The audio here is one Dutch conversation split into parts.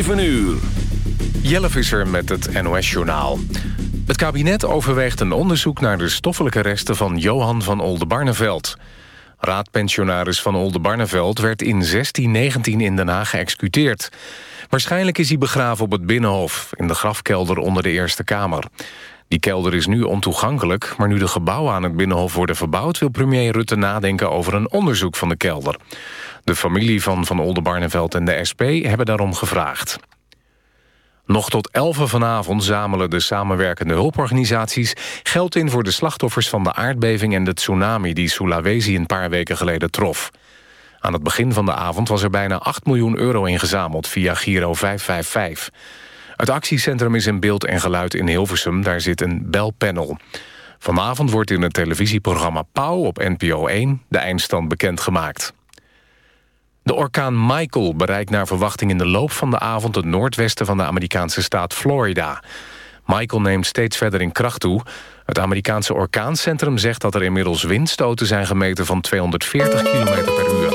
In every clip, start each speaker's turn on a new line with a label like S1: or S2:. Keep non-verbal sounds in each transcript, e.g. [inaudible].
S1: 7 uur.
S2: Jelle Visser met het NOS-journaal. Het kabinet overweegt een onderzoek naar de stoffelijke resten van Johan van Oldenbarneveld. Raadpensionaris van Oldenbarneveld werd in 1619 in Den Haag geëxecuteerd. Waarschijnlijk is hij begraven op het Binnenhof, in de grafkelder onder de Eerste Kamer. Die kelder is nu ontoegankelijk, maar nu de gebouwen aan het Binnenhof worden verbouwd... wil premier Rutte nadenken over een onderzoek van de kelder. De familie van Van Oldenbarneveld en de SP hebben daarom gevraagd. Nog tot 11 vanavond zamelen de samenwerkende hulporganisaties... geld in voor de slachtoffers van de aardbeving en de tsunami... die Sulawesi een paar weken geleden trof. Aan het begin van de avond was er bijna 8 miljoen euro ingezameld... via Giro 555. Het actiecentrum is in beeld en geluid in Hilversum. Daar zit een belpanel. Vanavond wordt in het televisieprogramma Pauw op NPO 1... de eindstand bekendgemaakt. De orkaan Michael bereikt naar verwachting in de loop van de avond... het noordwesten van de Amerikaanse staat Florida. Michael neemt steeds verder in kracht toe. Het Amerikaanse orkaancentrum zegt dat er inmiddels windstoten zijn gemeten... van 240 km per uur.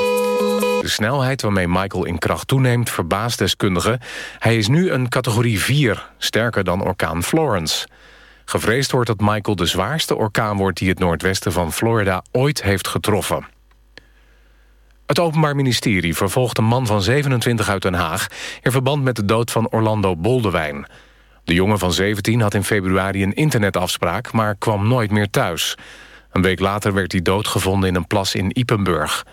S2: De snelheid waarmee Michael in kracht toeneemt verbaast deskundigen. Hij is nu een categorie 4, sterker dan orkaan Florence. Gevreesd wordt dat Michael de zwaarste orkaan wordt... die het noordwesten van Florida ooit heeft getroffen. Het Openbaar Ministerie vervolgt een man van 27 uit Den Haag... in verband met de dood van Orlando Boldewijn. De jongen van 17 had in februari een internetafspraak... maar kwam nooit meer thuis. Een week later werd hij doodgevonden in een plas in Ipenburg.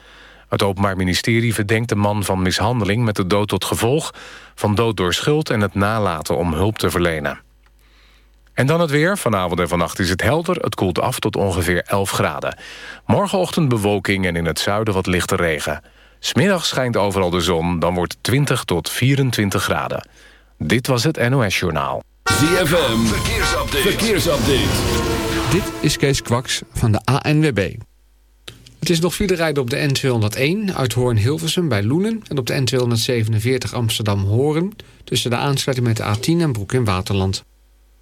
S2: Het Openbaar Ministerie verdenkt de man van mishandeling... met de dood tot gevolg, van dood door schuld... en het nalaten om hulp te verlenen. En dan het weer. Vanavond en vannacht is het helder. Het koelt af tot ongeveer 11 graden. Morgenochtend bewolking en in het zuiden wat lichte regen. Smiddag schijnt overal de zon. Dan wordt het 20 tot 24 graden. Dit was het NOS Journaal.
S1: ZFM. Verkeersupdate. Verkeersupdate.
S3: Dit is Kees Kwaks van de ANWB. Het is nog file rijden op de N201 uit Hoorn-Hilversum bij Loenen... en op de N247 Amsterdam-Horen... tussen de aansluiting met de A10 en Broek in Waterland.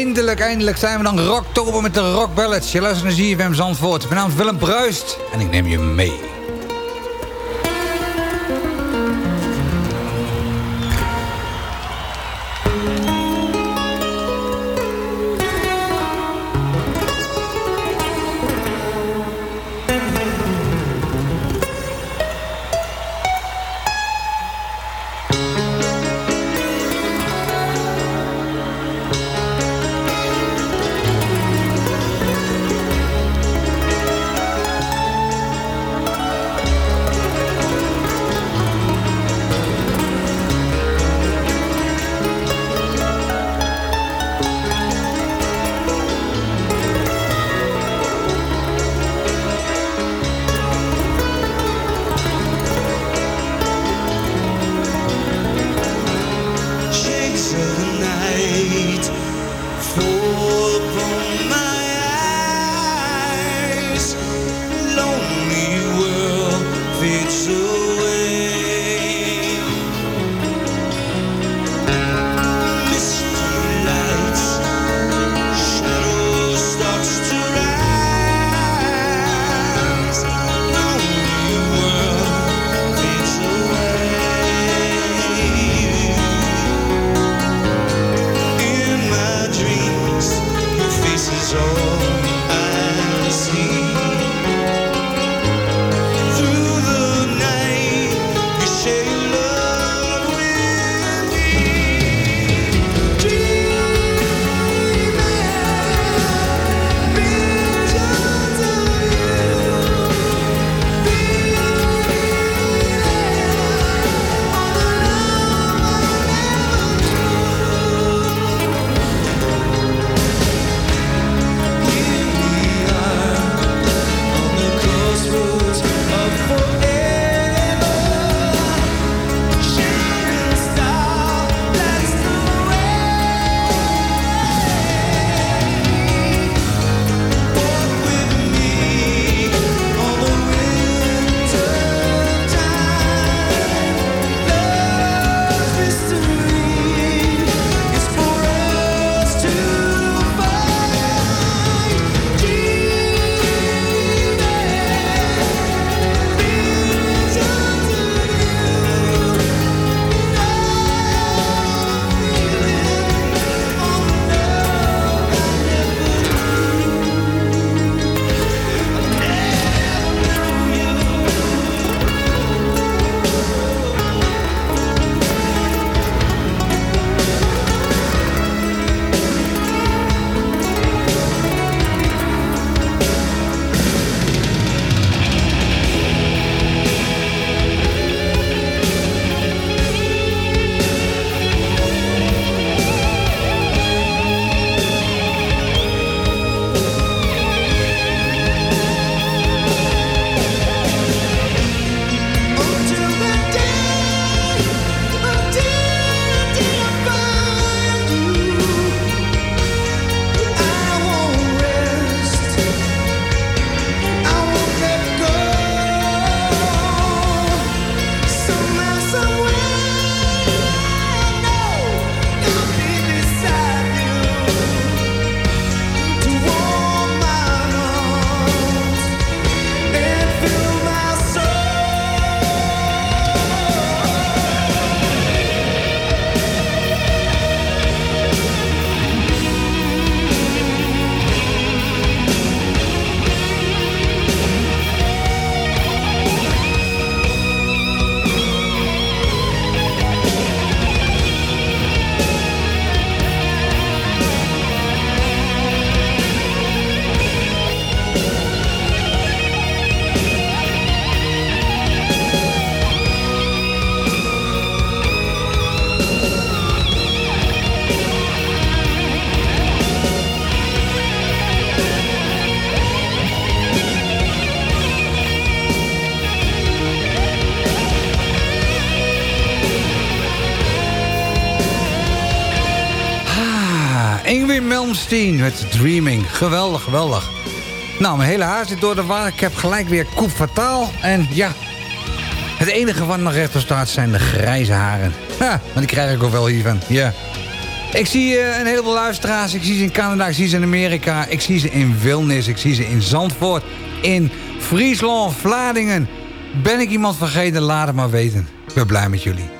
S4: Eindelijk, eindelijk zijn we dan Rocktober met de Rock Ballads. Je luistert naar ZFM Zandvoort. Mijn naam is Willem Bruist en ik neem je mee. Met Dreaming. Geweldig, geweldig. Nou, mijn hele haar zit door de war. Ik heb gelijk weer koep fataal. En ja, het enige wat nog recht op staat zijn de grijze haren. Ja, maar die krijg ik ook wel hiervan. Ja. Ik zie eh, een heleboel luisteraars. Ik zie ze in Canada, ik zie ze in Amerika. Ik zie ze in Wilnis, ik zie ze in Zandvoort. In Friesland, Vlaardingen. Ben ik iemand vergeten? Laat het maar weten. Ik ben blij met jullie.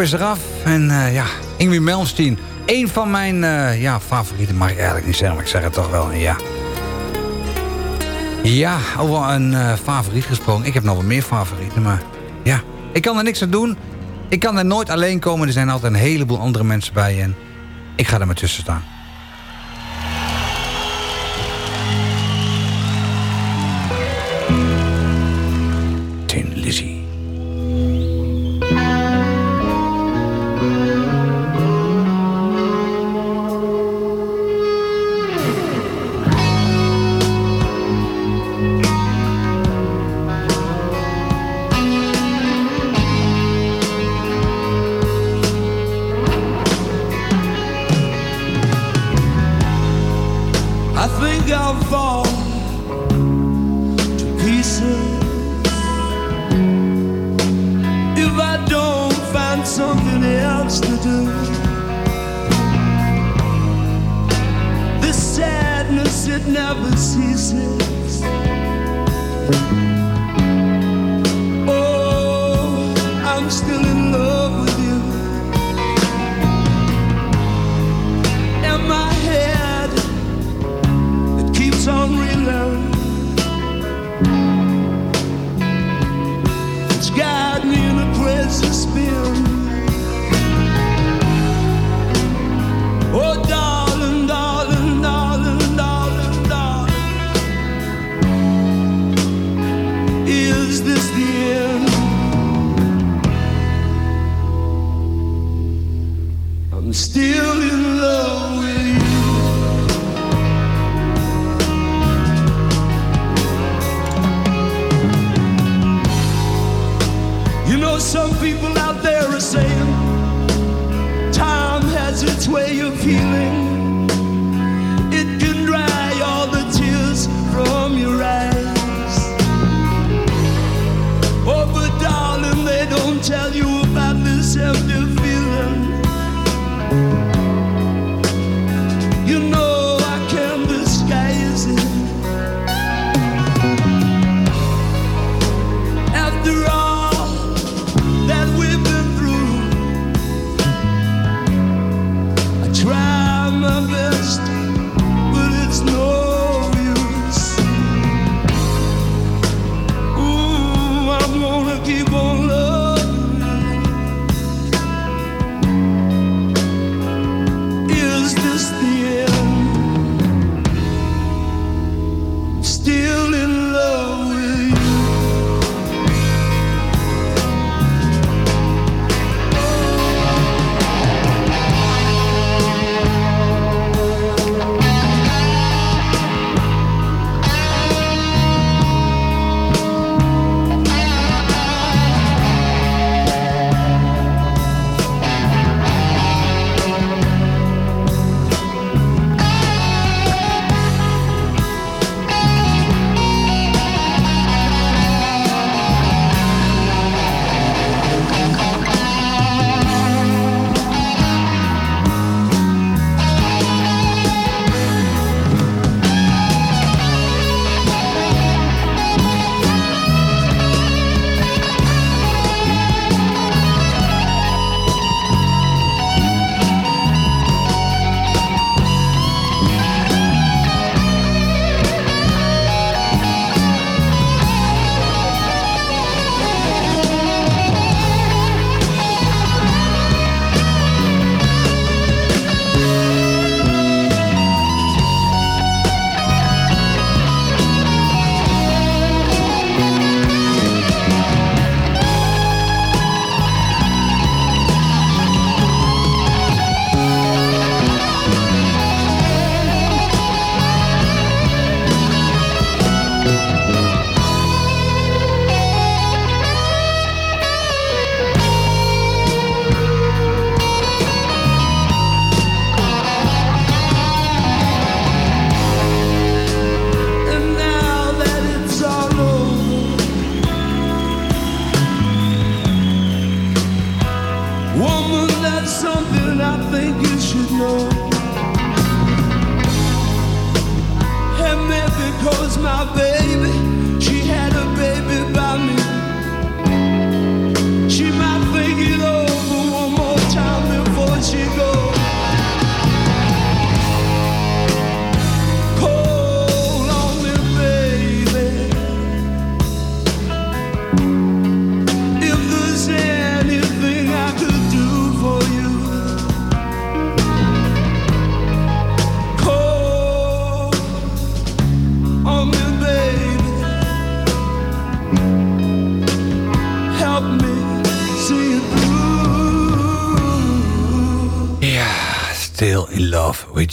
S4: Is eraf. En uh, ja, Ingrid Melmsteen. Een van mijn eh, ja, favorieten mag ik eigenlijk niet zeggen, maar ik zeg het toch wel. Ja, ja over een eh, favoriet gesproken. Ik heb nog wel meer favorieten, maar ja. Ik kan er niks aan doen. Ik kan er nooit alleen komen. Er zijn altijd een heleboel andere mensen bij. En ik ga er maar tussen staan.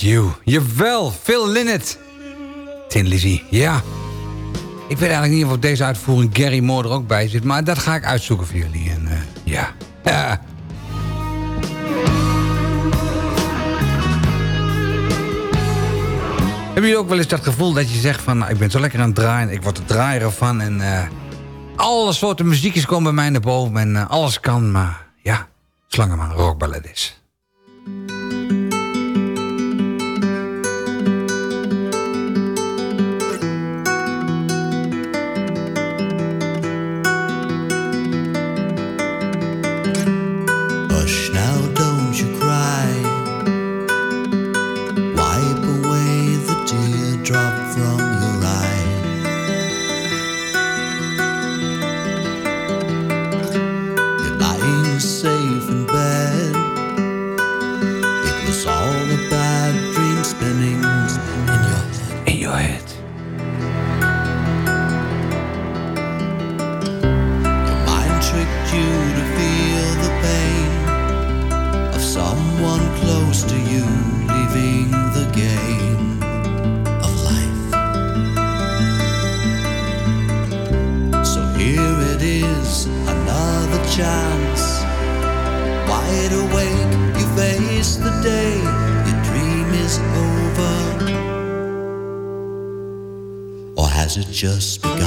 S5: You.
S4: Jawel, Phil Linnet. Tin Lizzy, ja. Ik weet eigenlijk niet of op deze uitvoering Gary Moore er ook bij zit... maar dat ga ik uitzoeken voor jullie. En, eh, ja. [laughs] Hebben jullie ook wel eens dat gevoel dat je zegt van... Nou, ik ben zo lekker aan het draaien, ik word er draaier van... en eh, alle soorten muziekjes komen bij mij naar boven en eh, alles kan... maar ja, slangen maar een rockballet is.
S6: it just begun?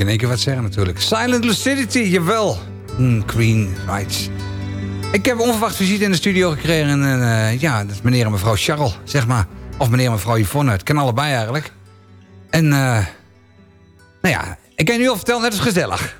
S5: ik in één keer wat zeggen natuurlijk. Silent Lucidity, jawel. Mm, Queen Rights. Ik heb onverwacht visite in de studio gekregen. En, eh, ja, dat is meneer en mevrouw Charles, zeg maar. Of meneer en mevrouw Yvonne. Het kan allebei eigenlijk. En, eh, nou ja, ik kan je nu al vertellen, het is gezellig.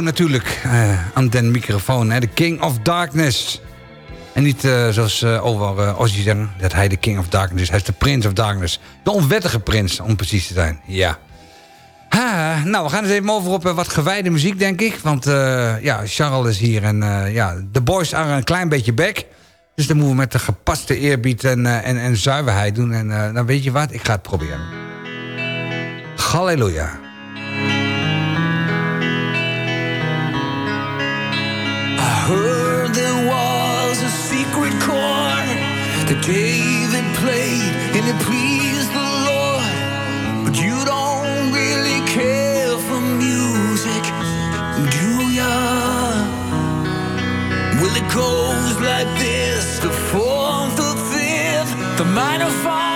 S4: Natuurlijk. eh, aan den microfoon, de King of Darkness. En niet eh, zoals eh, over Ozzy zeggen, dat hij de King of Darkness is. Hij is de Prince of Darkness. De onwettige prins, om precies te zijn. Ja. Ha, nou, we gaan eens even over op wat gewijde muziek, denk ik. Want ja, Charles is hier en ja, de boys are een klein beetje back. Dus dan moeten we met de gepaste eerbied en, en, en zuiverheid doen. En dan weet je wat, ik ga het proberen. Halleluja.
S5: Heard there was a secret chord that David played and it pleased the Lord. But you don't really care for music, do ya? Well, it goes like this the fourth, the fifth, the minor fall,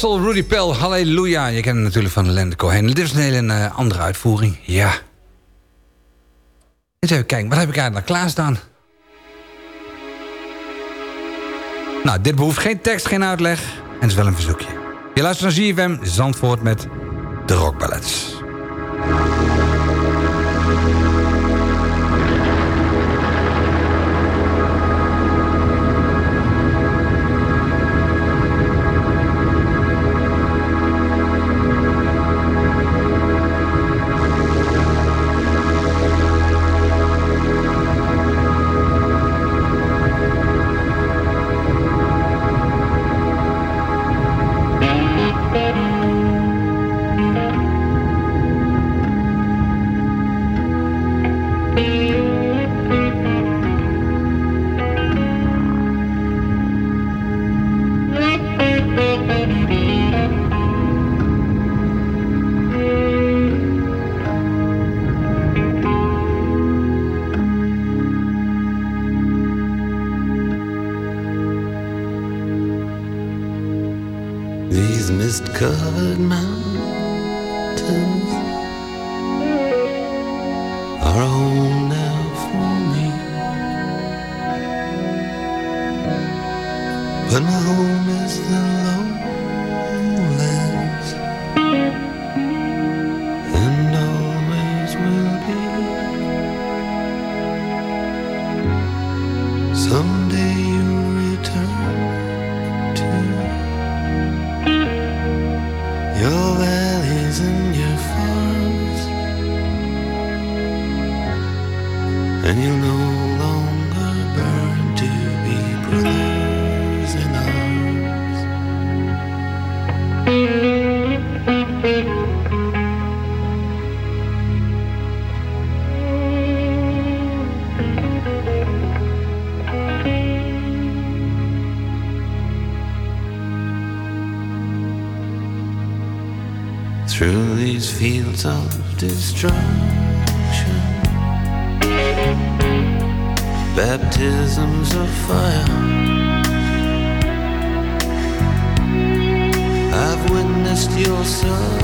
S4: Axel Rudy Pell, halleluja. Je kent hem natuurlijk van Lende Cohen. Dit is een hele eh, andere uitvoering, ja. Eens even kijken, wat heb ik eigenlijk nog klaarstaan? Nou, dit behoeft geen tekst, geen uitleg. En het is wel een verzoekje. Je luistert naar ZFM Zandvoort met de Rock
S6: But my home is the lowlands So.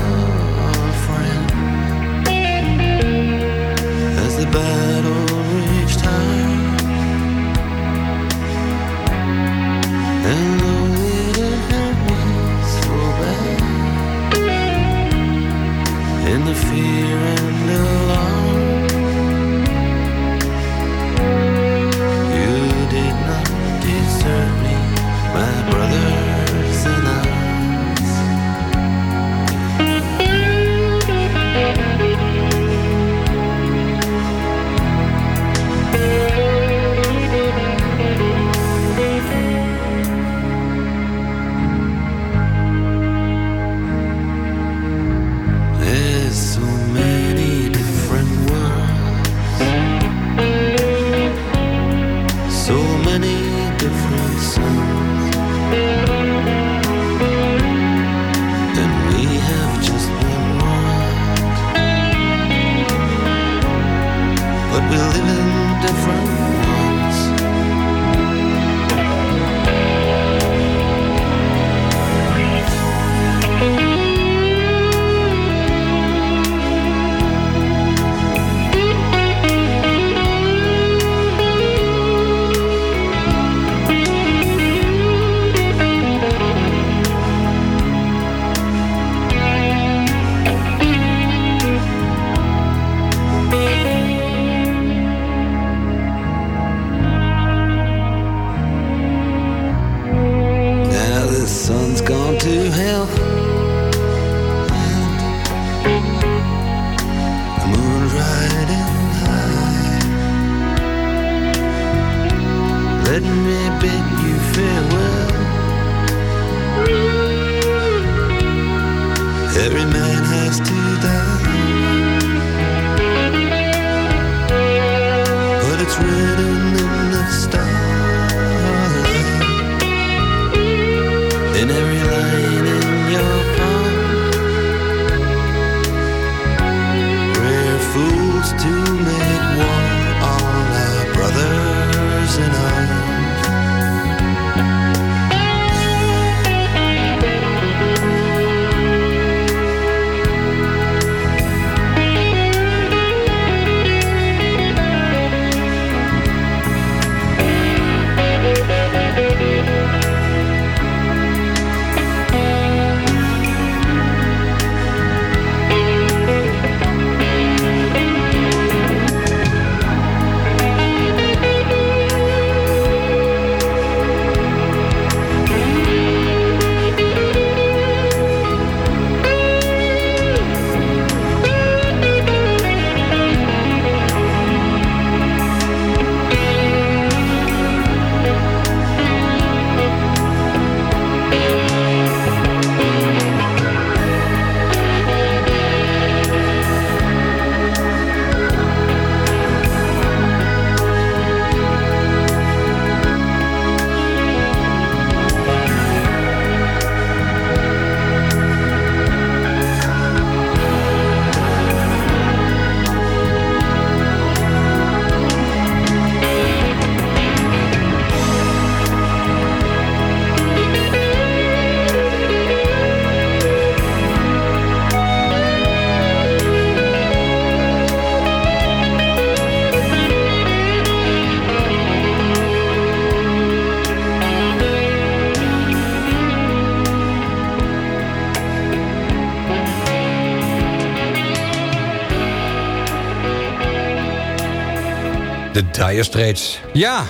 S4: Dire Straits. Ja,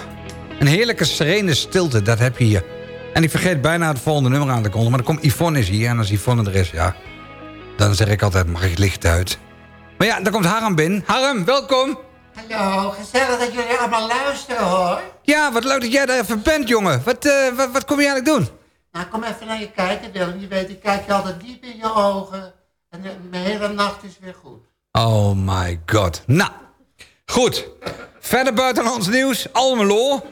S4: een heerlijke serene stilte, dat heb je hier. En ik vergeet bijna het volgende nummer aan te kondigen... maar dan komt Yvonne is hier en als Yvonne er is, ja... dan zeg ik altijd, mag ik het licht uit? Maar ja, dan komt Harm binnen. Harm, welkom!
S7: Hallo, gezellig dat jullie allemaal luisteren hoor.
S4: Ja, wat leuk dat jij er even bent, jongen. Wat, eh, wat, wat kom je eigenlijk doen?
S7: Nou, kom even naar je kijken, Willem. Je weet, ik kijk je altijd diep in je ogen. En de, hele nacht is weer goed.
S4: Oh my god. Nou, goed. Verder buiten ons nieuws, Almelo.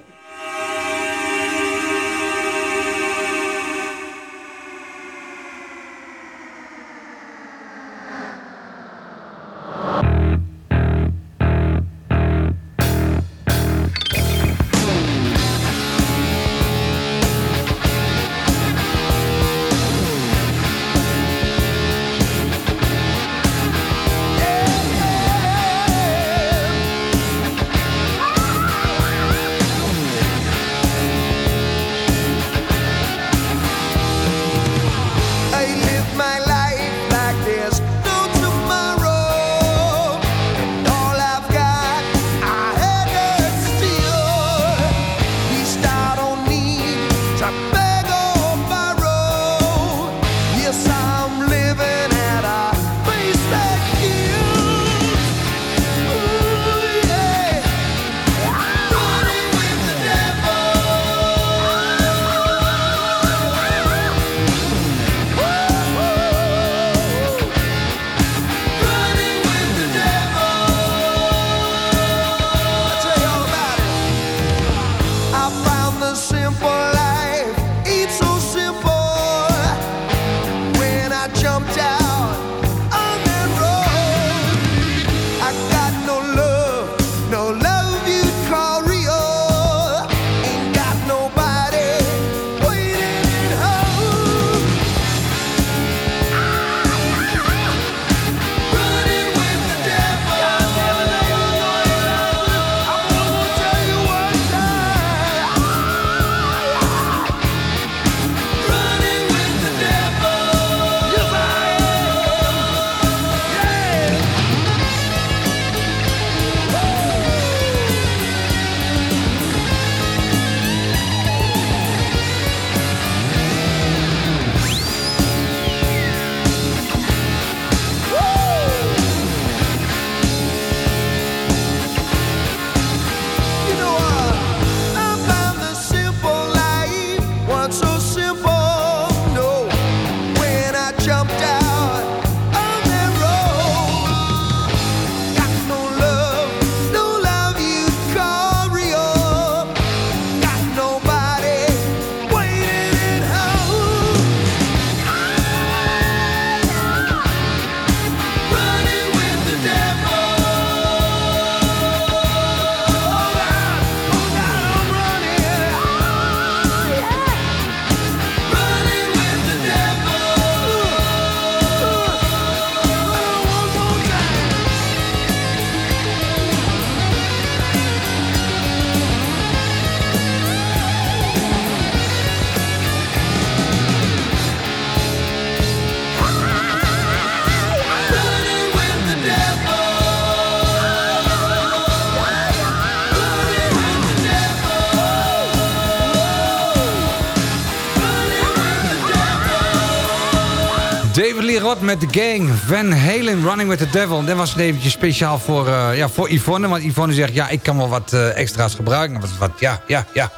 S4: Met de gang. Van Halen, Running with the Devil. Dat was eventjes speciaal voor, eh, ja, voor Yvonne. Want Yvonne zegt, ja, ik kan wel wat eh, extra's gebruiken. Wat, wat, ja, ja, ja.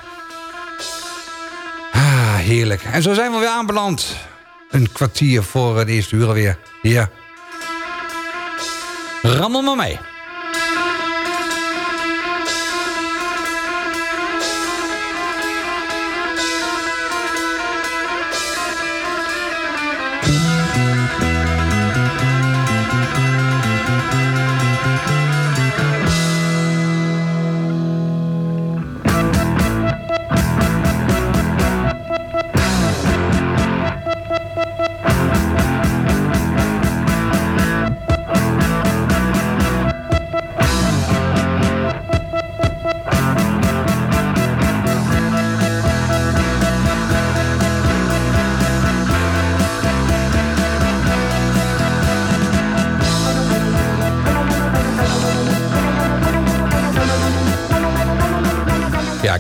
S4: Ah, heerlijk. En zo zijn we weer aanbeland. Een kwartier voor het eerste uur alweer. Ja. Rammel maar mee.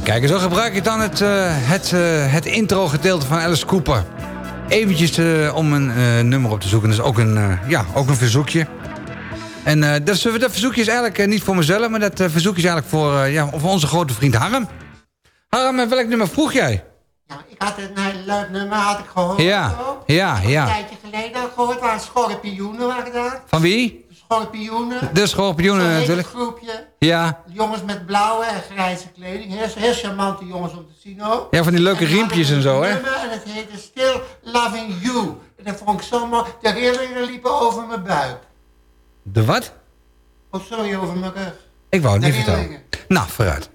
S8: Kijk, zo gebruik ik dan het, eh, het, eh, het intro-gedeelte van Alice Cooper. Eventjes eh, om een nummer op te zoeken. Dat is ook een, ja, ook een verzoekje. En dat, dat verzoekje is eigenlijk niet voor mezelf... maar dat verzoekje is eigenlijk voor, ja, voor onze grote vriend Harm. Harm, welk nummer vroeg jij?
S7: Ik had een heel leuk nummer, had ik gehoord.
S8: Ja,
S7: ook.
S8: ja,
S7: Een
S8: ja.
S7: tijdje geleden had ik gehoord, waren schorpioenen waren dat.
S8: Van wie?
S7: Schorpioenen.
S8: De schorpioenen natuurlijk.
S7: het groepje.
S8: Ja,
S7: Jongens met blauwe en grijze kleding. Heel, heel charmante jongens om te zien ook.
S8: ja van die leuke
S7: En
S8: riempjes en zo,
S7: een
S8: hè?
S7: En het heette Still Loving You. En dat vond ik zo mooi. De rillingen liepen over mijn buik.
S8: De wat?
S7: Oh, sorry, over mijn rug.
S8: Ik wou het
S7: De
S8: niet vertellen. Nou, vooruit.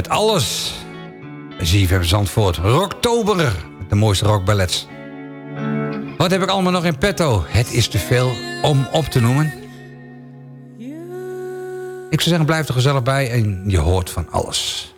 S9: Net alles. ZFM Zandvoort. Rocktober. Met de mooiste rockballets. Wat heb ik allemaal nog in petto? Het is te veel om op te noemen. Ik zou zeggen, blijf er gezellig bij en je hoort van alles.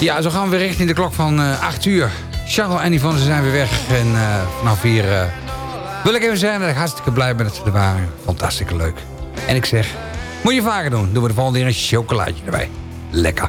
S9: Ja, zo gaan we weer richting de klok van eh 8 uur. Charles en Yvonne, ze zijn weer weg. En eh, vanaf hier eh, wil ik even zeggen dat ik hartstikke blij ben dat ze er waren. Fantastisch leuk. En ik zeg, moet je vaker doen. Doen we de volgende keer een chocolaatje erbij. Lekker.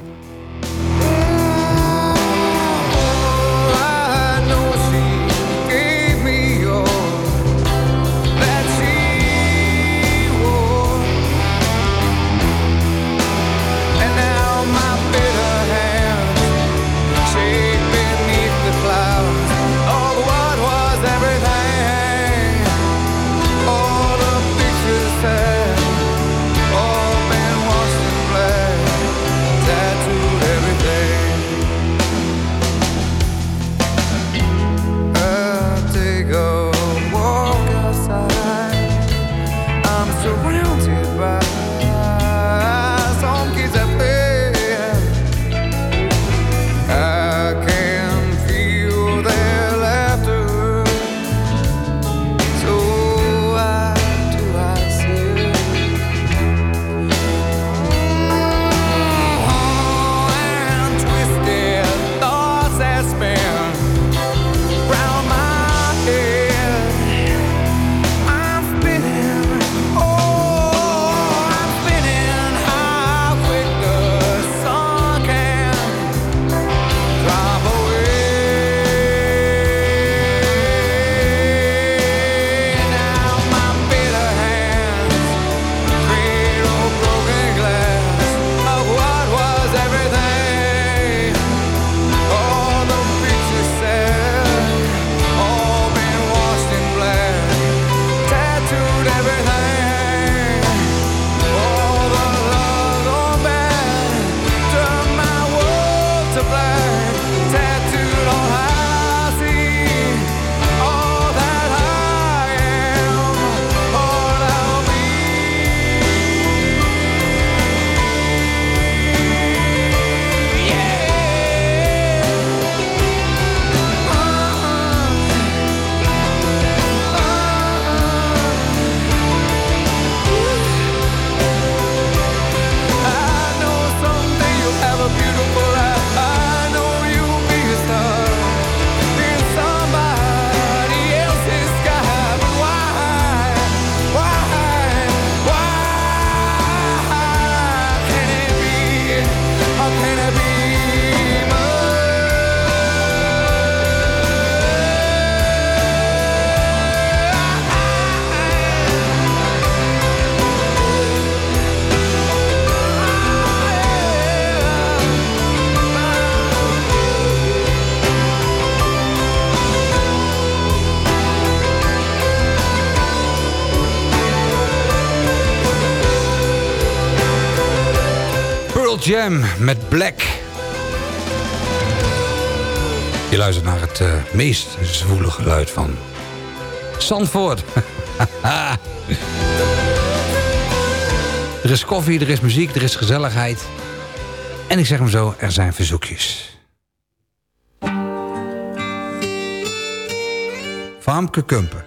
S9: Jam met Black. Je luistert naar het eh, meest zwoele geluid van Zandvoort. [laughs] er is koffie, er is muziek, er is gezelligheid. En ik zeg hem zo, er zijn verzoekjes. Famke Kumpen.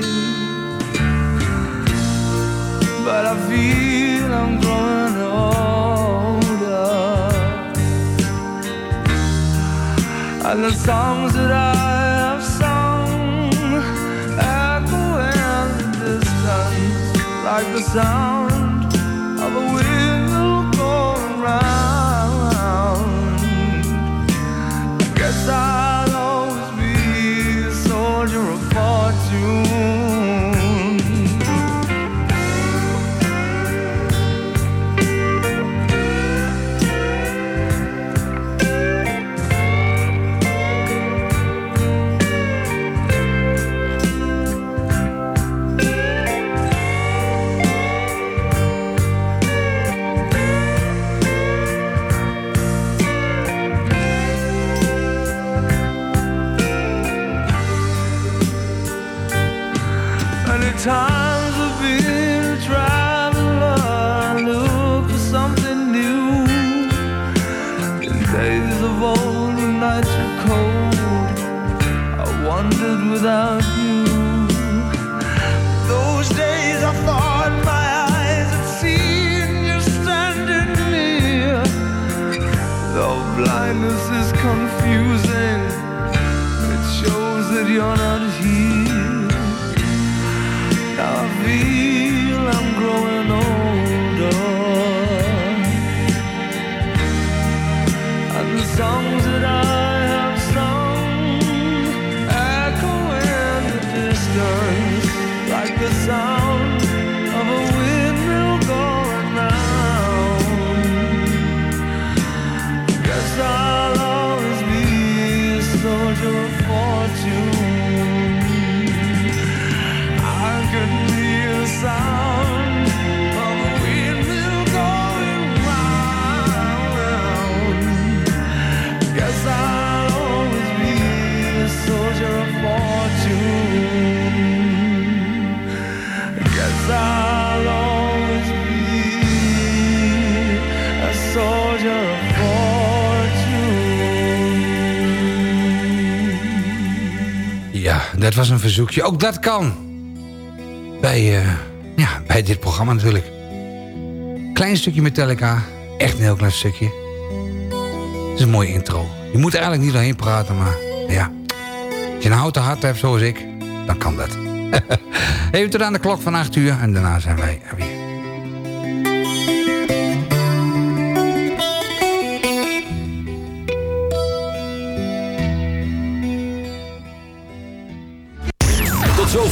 S5: And the songs that I have sung echo in the distance like the sound blindness is confusing,
S4: dat was een verzoekje. Ook dat kan. Bij, eh, ja, bij dit programma natuurlijk. Klein stukje Metallica. Echt een heel klein stukje. Het is een mooie intro. Je moet eigenlijk niet doorheen praten, maar ja. Als je een houten hart hebt zoals ik, dan kan dat. [laughs] Even tot aan de klok van 8 uur en daarna zijn wij er weer.